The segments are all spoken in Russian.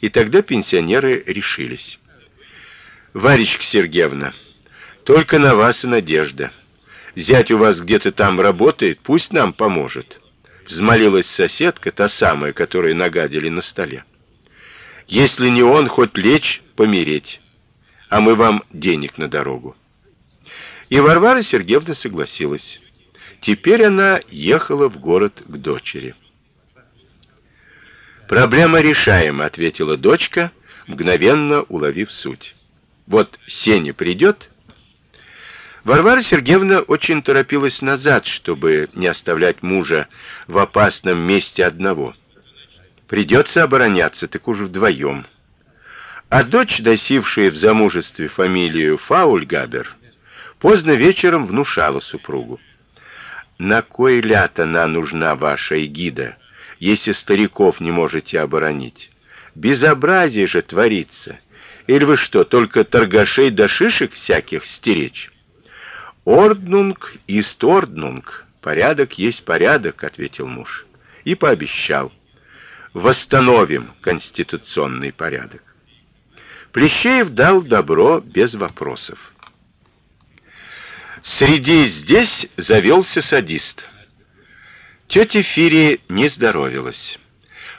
И тогда пенсионеры решились. Варечка Сергеевна, только на вас и надежда. Зять у вас где-то там работает, пусть нам поможет. Взмолилась соседка, та самая, которой нагадили на столе. Если не он, хоть лечь, помереть. А мы вам денег на дорогу. И Варвара Сергеевна согласилась. Теперь она ехала в город к дочери. Проблема решаема, ответила дочка, мгновенно уловив суть. Вот Сеня придет. Варвара Сергеевна очень торопилась назад, чтобы не оставлять мужа в опасном месте одного. Придется обороняться, так уж вдвоем. А дочь, досившая в замужестве фамилию Фаульгабер, поздно вечером внушала супругу: "На кой ляд она нужна ваша эгида, если стариков не можете оборонить? Безобразие же творится. Или вы что, только торгашей да шишек всяких стеречь?" Орднунг ist Орднунг. Порядок есть порядок, ответил муж и пообещал: восстановим конституционный порядок. Плещеев дал добро без вопросов. Среди здесь завелся садист. Тетя Фири не здоровилась.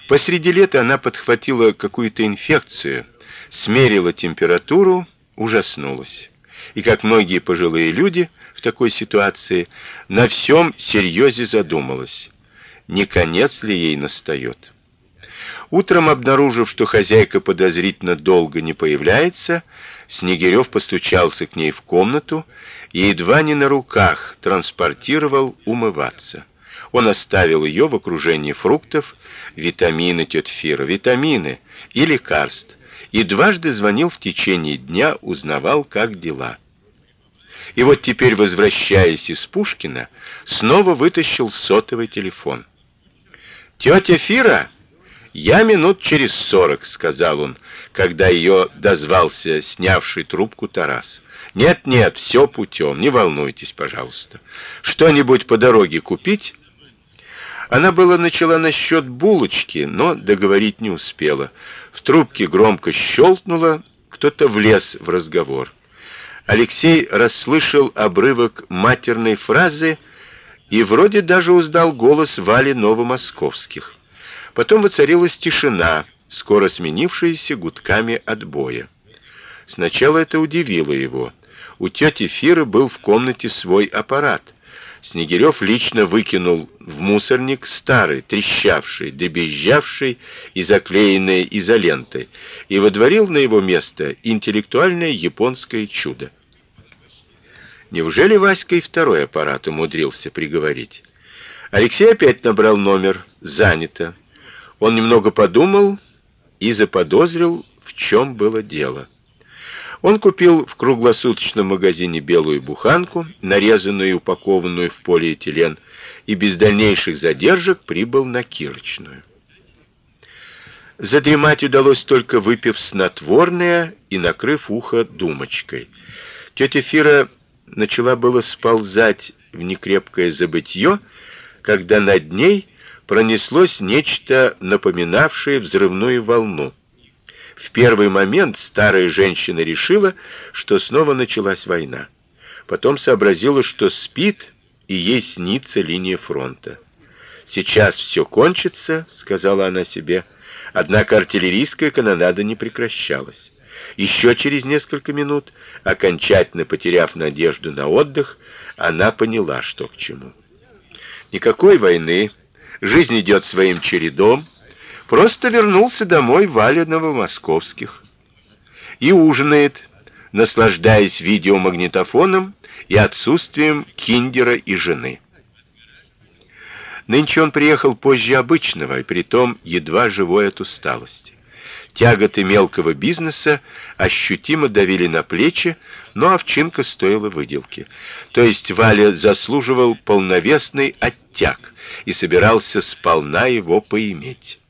Посреди лета она подхватила какую-то инфекцию, смерила температуру, ужаснулась и, как многие пожилые люди в такой ситуации, на всем серьезе задумалась, не конец ли ей настает. Утром, обнаружив, что хозяйка подозрительно долго не появляется, Снегирев постучался к ней в комнату и едва не на руках транспортировал умываться. Он оставил ее в окружении фруктов, витамины тетя Фира, витамины и лекарств, и дважды звонил в течение дня, узнавал, как дела. И вот теперь, возвращаясь из Пушкина, снова вытащил сотовый телефон. Тетя Фира, я минут через сорок, сказал он, когда ее дозвался снявший трубку Тарас. Нет, нет, все путем, не волнуйтесь, пожалуйста. Что-нибудь по дороге купить? Она было начала насчет булочки, но договорить не успела. В трубке громко щелкнуло, кто-то влез в разговор. Алексей расслышал обрывок матерной фразы и вроде даже узнал голос Вали Новомосковских. Потом воцарилась тишина, скоро сменившаяся гудками отбоя. Сначала это удивило его. У тети Фиры был в комнате свой аппарат. Снегирев лично выкинул в мусорник старый, трещавший, добезжавший и заклеенный изолентой, и водворил на его место интеллектуальное японское чудо. Неужели Васька и второй аппарат умудрился приговорить? Алексей опять набрал номер. Занято. Он немного подумал и заподозрил, в чем было дело. Он купил в круглосуточном магазине белую буханку, нарезанную и упакованную в полиэтилен, и без дальнейших задержек прибыл на Кирочную. Задремать удалось только выпив снотворное и накрыв ухо думочкой. Тетя Фира начала было сползать в некрепкое забытье, когда над ней пронеслось нечто напоминавшее взрывную волну. В первый момент старая женщина решила, что снова началась война. Потом сообразила, что спит и ей снится линия фронта. Сейчас все кончится, сказала она себе. Однако артиллерийская канонада не прекращалась. Еще через несколько минут, окончательно потеряв надежду на отдых, она поняла, что к чему. Никакой войны, жизнь идет своим чередом. Просто вернулся домой Валя Новомосковских и ужинает, наслаждаясь видеомагнитофоном и отсутствием киндера и жены. Нынче он приехал позже обычного, и притом едва живой от усталости. Тяготы мелкого бизнеса ощутимо давили на плечи, но овчинка стоила выделки. То есть Валя заслуживал полновесный оттяг и собирался сполна его поиметь.